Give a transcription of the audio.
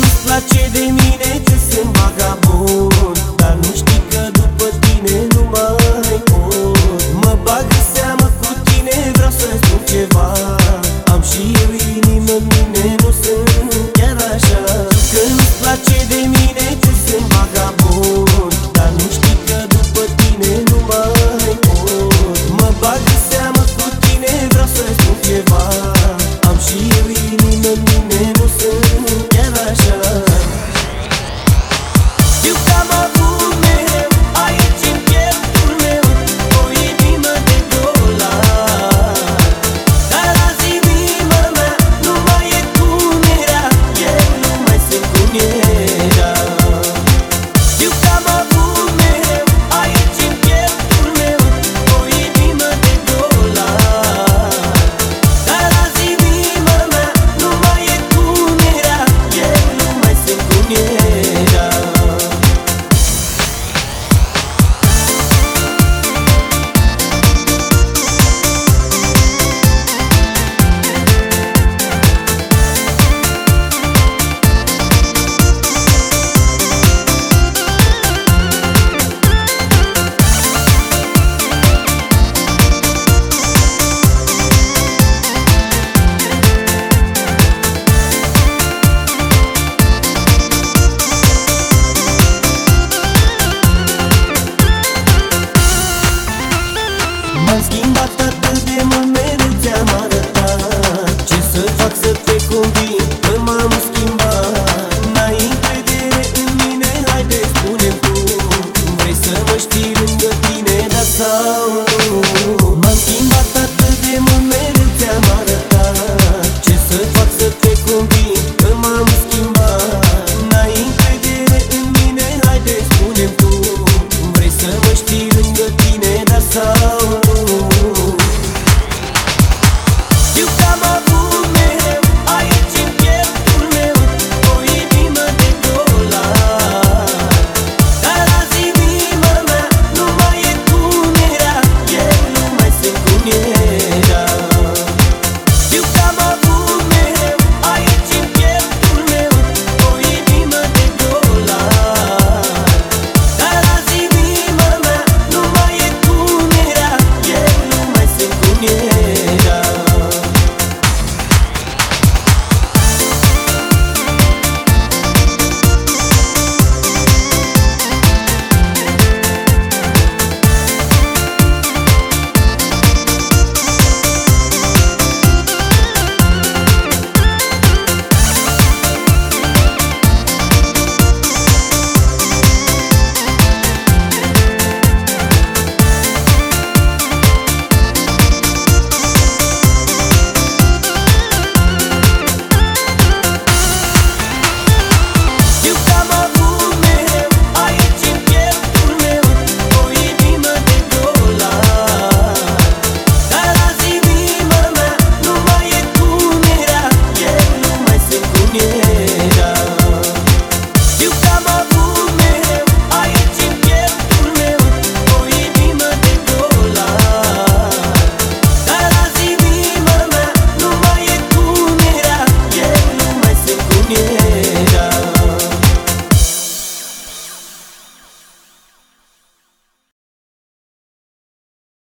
nu-ți place de mine ce sunt vagabond Dar nu știi că după tine nu mai pot Mă bag în seamă cu tine, vreau să-ți spun ceva. Am și eu inimă în mine, nu sunt chiar așa. Că nu-ți place de mine ce sunt vagabond Dar nu știi că după tine nu mai pot Mă bag în seamă cu tine, vreau să-ți spun ceva. Am și eu inimă în mine, nu sunt so